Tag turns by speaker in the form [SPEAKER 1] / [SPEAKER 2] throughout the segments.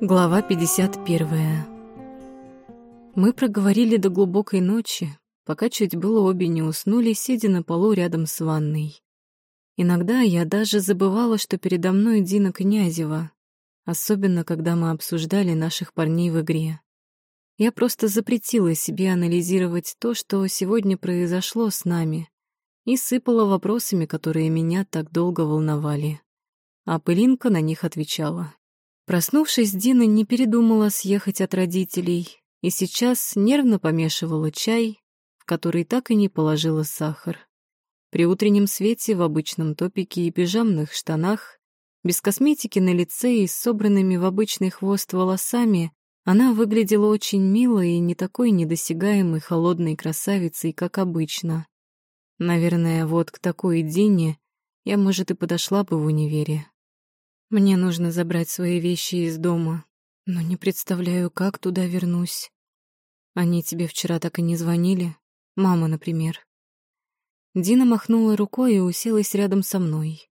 [SPEAKER 1] Глава 51. Мы проговорили до глубокой ночи, пока чуть было обе не уснули, сидя на полу рядом с ванной. Иногда я даже забывала, что передо мной Дина Князева, особенно когда мы обсуждали наших парней в игре. Я просто запретила себе анализировать то, что сегодня произошло с нами, и сыпала вопросами, которые меня так долго волновали. А Пылинка на них отвечала. Проснувшись, Дина не передумала съехать от родителей и сейчас нервно помешивала чай, в который так и не положила сахар. При утреннем свете в обычном топике и пижамных штанах, без косметики на лице и собранными в обычный хвост волосами, она выглядела очень мило и не такой недосягаемой холодной красавицей, как обычно. Наверное, вот к такой Дине я, может, и подошла бы в универе. Мне нужно забрать свои вещи из дома, но не представляю, как туда вернусь. Они тебе вчера так и не звонили? Мама, например. Дина махнула рукой и уселась рядом со мной.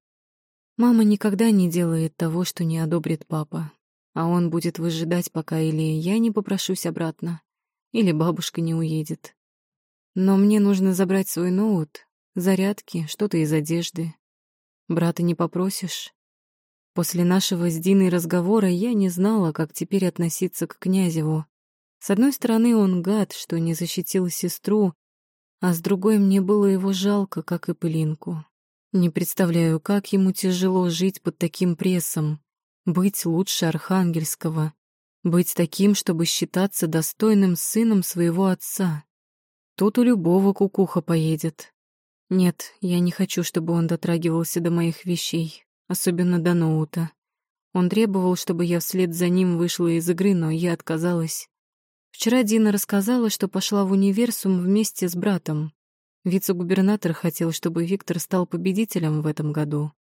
[SPEAKER 1] Мама никогда не делает того, что не одобрит папа, а он будет выжидать, пока или я не попрошусь обратно, или бабушка не уедет. Но мне нужно забрать свой ноут, зарядки, что-то из одежды. Брата не попросишь? После нашего с Диной разговора я не знала, как теперь относиться к Князеву. С одной стороны, он гад, что не защитил сестру, а с другой мне было его жалко, как и пылинку. Не представляю, как ему тяжело жить под таким прессом, быть лучше Архангельского, быть таким, чтобы считаться достойным сыном своего отца. Тут у любого кукуха поедет. Нет, я не хочу, чтобы он дотрагивался до моих вещей особенно до ноута. Он требовал, чтобы я вслед за ним вышла из игры, но я отказалась. Вчера Дина рассказала, что пошла в универсум вместе с братом. Вице-губернатор хотел, чтобы Виктор стал победителем в этом году.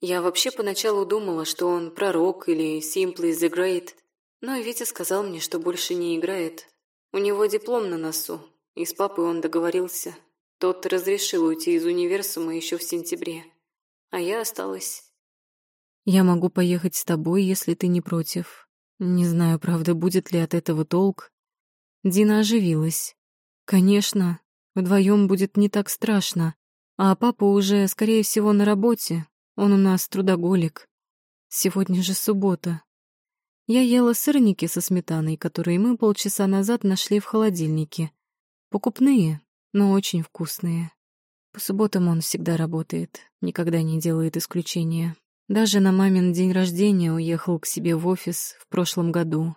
[SPEAKER 1] Я вообще поначалу думала, что он пророк или Simply the Great, но Витя сказал мне, что больше не играет. У него диплом на носу, и с папой он договорился. Тот разрешил уйти из универсума еще в сентябре, а я осталась. Я могу поехать с тобой, если ты не против. Не знаю, правда, будет ли от этого толк. Дина оживилась. Конечно, вдвоем будет не так страшно. А папа уже, скорее всего, на работе. Он у нас трудоголик. Сегодня же суббота. Я ела сырники со сметаной, которые мы полчаса назад нашли в холодильнике. Покупные, но очень вкусные. По субботам он всегда работает, никогда не делает исключения. Даже на мамин день рождения уехал к себе в офис в прошлом году.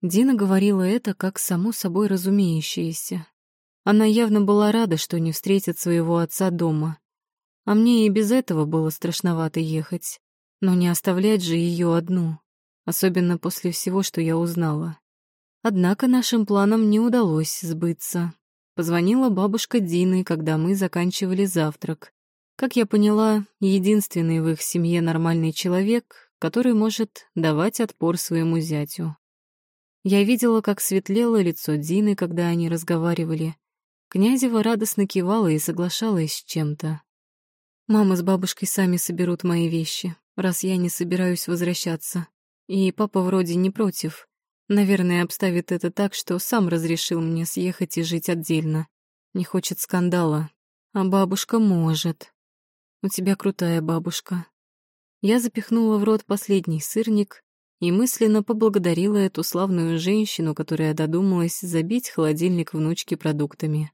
[SPEAKER 1] Дина говорила это как само собой разумеющееся. Она явно была рада, что не встретит своего отца дома. А мне и без этого было страшновато ехать. Но не оставлять же ее одну, особенно после всего, что я узнала. Однако нашим планам не удалось сбыться. Позвонила бабушка Дины, когда мы заканчивали завтрак. Как я поняла, единственный в их семье нормальный человек, который может давать отпор своему зятю. Я видела, как светлело лицо Дины, когда они разговаривали. Князева радостно кивала и соглашалась с чем-то. «Мама с бабушкой сами соберут мои вещи, раз я не собираюсь возвращаться. И папа вроде не против. Наверное, обставит это так, что сам разрешил мне съехать и жить отдельно. Не хочет скандала. А бабушка может. У тебя крутая бабушка. Я запихнула в рот последний сырник и мысленно поблагодарила эту славную женщину, которая додумалась забить холодильник внучки продуктами.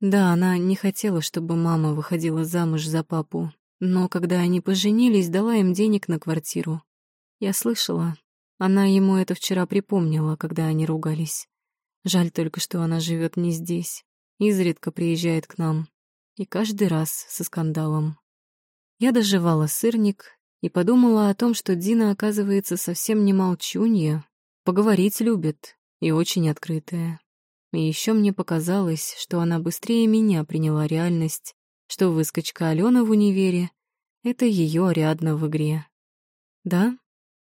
[SPEAKER 1] Да, она не хотела, чтобы мама выходила замуж за папу, но когда они поженились, дала им денег на квартиру. Я слышала, она ему это вчера припомнила, когда они ругались. Жаль только, что она живет не здесь, изредка приезжает к нам, и каждый раз со скандалом. Я доживала сырник и подумала о том, что Дина, оказывается, совсем не молчунья, поговорить любит и очень открытая. И еще мне показалось, что она быстрее меня приняла реальность, что выскочка Алена в универе — это ее Ариадна в игре. Да,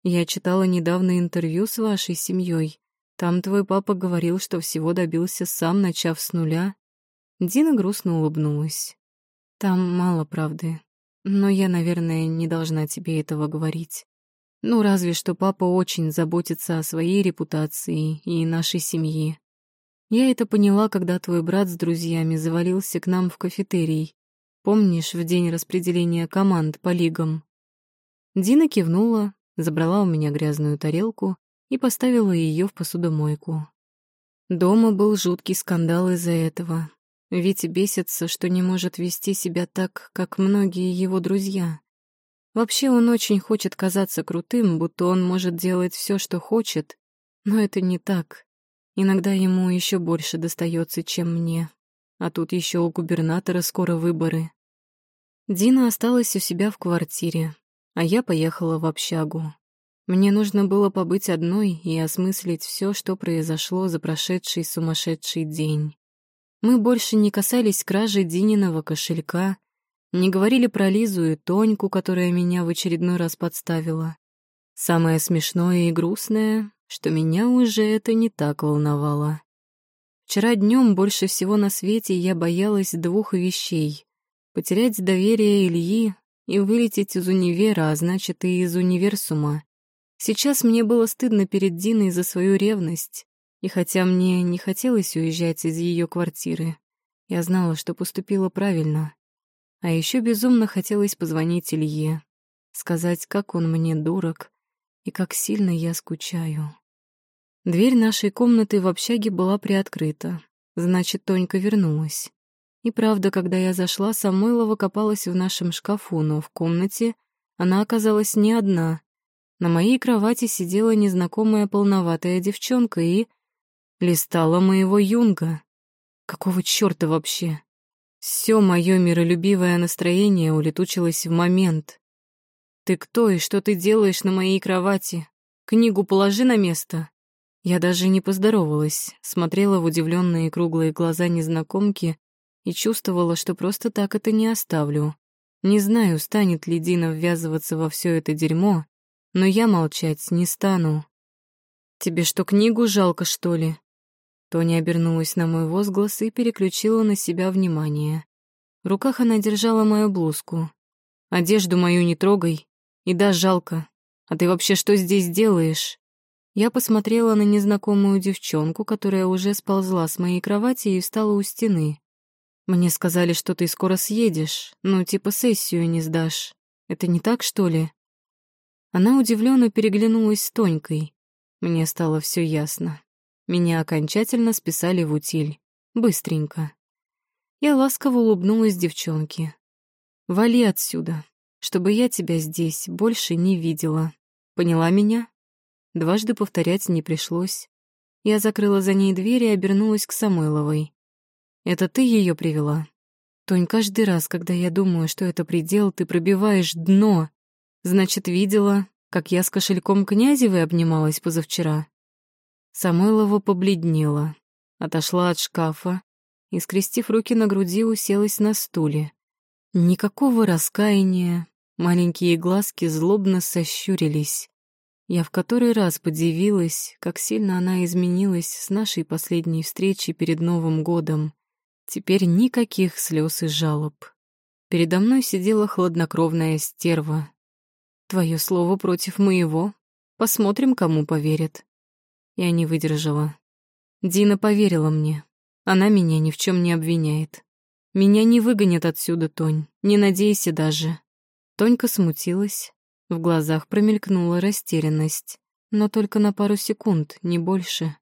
[SPEAKER 1] я читала недавно интервью с вашей семьей. Там твой папа говорил, что всего добился сам, начав с нуля. Дина грустно улыбнулась. Там мало правды. Но я, наверное, не должна тебе этого говорить. Ну, разве что папа очень заботится о своей репутации и нашей семье. Я это поняла, когда твой брат с друзьями завалился к нам в кафетерий. Помнишь, в день распределения команд по лигам? Дина кивнула, забрала у меня грязную тарелку и поставила ее в посудомойку. Дома был жуткий скандал из-за этого. Витя бесится, что не может вести себя так, как многие его друзья. Вообще он очень хочет казаться крутым, будто он может делать все, что хочет, но это не так. Иногда ему еще больше достается, чем мне. А тут еще у губернатора скоро выборы. Дина осталась у себя в квартире, а я поехала в общагу. Мне нужно было побыть одной и осмыслить все, что произошло за прошедший сумасшедший день. Мы больше не касались кражи Дининого кошелька, не говорили про Лизу и Тоньку, которая меня в очередной раз подставила. Самое смешное и грустное, что меня уже это не так волновало. Вчера днем больше всего на свете я боялась двух вещей — потерять доверие Ильи и вылететь из универа, а значит и из универсума. Сейчас мне было стыдно перед Диной за свою ревность, и хотя мне не хотелось уезжать из ее квартиры, я знала, что поступила правильно. А еще безумно хотелось позвонить Илье, сказать, как он мне дурак и как сильно я скучаю. Дверь нашей комнаты в общаге была приоткрыта, значит, Тонька вернулась. И правда, когда я зашла, Самойлова копалась в нашем шкафу, но в комнате она оказалась не одна. На моей кровати сидела незнакомая полноватая девчонка и... листала моего юнга. Какого чёрта вообще? Всё моё миролюбивое настроение улетучилось в момент. «Ты кто и что ты делаешь на моей кровати? Книгу положи на место». Я даже не поздоровалась, смотрела в удивленные круглые глаза незнакомки и чувствовала, что просто так это не оставлю. Не знаю, станет ли Дина ввязываться во все это дерьмо, но я молчать не стану. «Тебе что, книгу жалко, что ли?» Тоня обернулась на мой возглас и переключила на себя внимание. В руках она держала мою блузку. «Одежду мою не трогай. И да, жалко. А ты вообще что здесь делаешь?» Я посмотрела на незнакомую девчонку, которая уже сползла с моей кровати и встала у стены. «Мне сказали, что ты скоро съедешь, ну, типа сессию не сдашь. Это не так, что ли?» Она удивленно переглянулась с Тонькой. Мне стало все ясно. Меня окончательно списали в утиль. Быстренько. Я ласково улыбнулась девчонке. «Вали отсюда, чтобы я тебя здесь больше не видела. Поняла меня?» Дважды повторять не пришлось. Я закрыла за ней дверь и обернулась к Самойловой. «Это ты ее привела?» «Тонь, каждый раз, когда я думаю, что это предел, ты пробиваешь дно. Значит, видела, как я с кошельком Князевой обнималась позавчера. Самойлова побледнела, отошла от шкафа и, скрестив руки на груди, уселась на стуле. Никакого раскаяния, маленькие глазки злобно сощурились. Я в который раз подивилась, как сильно она изменилась с нашей последней встречи перед Новым годом. Теперь никаких слез и жалоб. Передо мной сидела хладнокровная стерва, Твое слово против моего. Посмотрим, кому поверят. Я не выдержала. Дина поверила мне. Она меня ни в чем не обвиняет. Меня не выгонят отсюда, Тонь, не надейся даже. Тонька смутилась. В глазах промелькнула растерянность. Но только на пару секунд, не больше.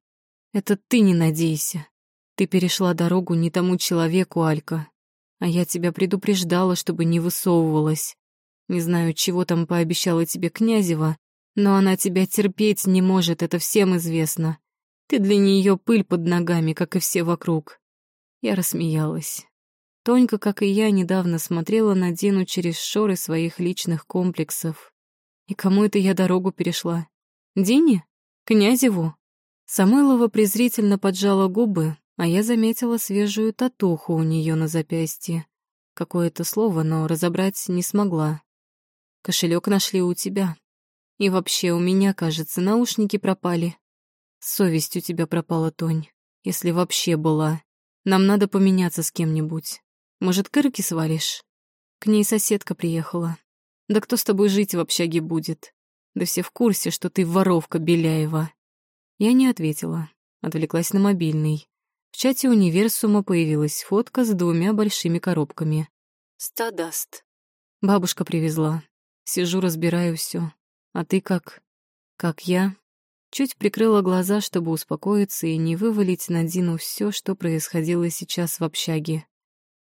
[SPEAKER 1] Это ты не надейся. Ты перешла дорогу не тому человеку, Алька. А я тебя предупреждала, чтобы не высовывалась. Не знаю, чего там пообещала тебе Князева, но она тебя терпеть не может, это всем известно. Ты для нее пыль под ногами, как и все вокруг. Я рассмеялась. Тонька, как и я, недавно смотрела на Дину через шоры своих личных комплексов. И кому это я дорогу перешла? Дине? Князеву? Самойлова презрительно поджала губы, а я заметила свежую татуху у нее на запястье. Какое-то слово, но разобрать не смогла. Кошелек нашли у тебя. И вообще у меня, кажется, наушники пропали. Совесть у тебя пропала, Тонь, если вообще была. Нам надо поменяться с кем-нибудь. Может, к свалишь? К ней соседка приехала. Да кто с тобой жить в общаге будет? Да все в курсе, что ты воровка Беляева. Я не ответила, отвлеклась на мобильный. В чате универсума появилась фотка с двумя большими коробками. «Стадаст». Бабушка привезла. Сижу, разбираю все. А ты как? Как я? Чуть прикрыла глаза, чтобы успокоиться и не вывалить на Дину все, что происходило сейчас в общаге.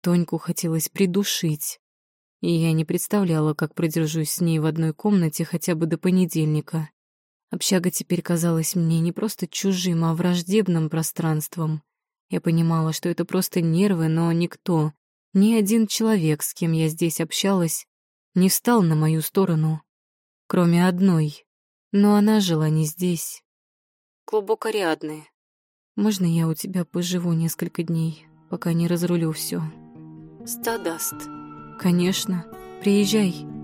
[SPEAKER 1] Тоньку хотелось придушить. И я не представляла, как продержусь с ней в одной комнате хотя бы до понедельника. Общага теперь казалась мне не просто чужим, а враждебным пространством. Я понимала, что это просто нервы, но никто, ни один человек, с кем я здесь общалась, не встал на мою сторону, кроме одной. Но она жила не здесь. Глубоко рядные. Можно я у тебя поживу несколько дней, пока не разрулю все? Стадаст. Конечно. Приезжай.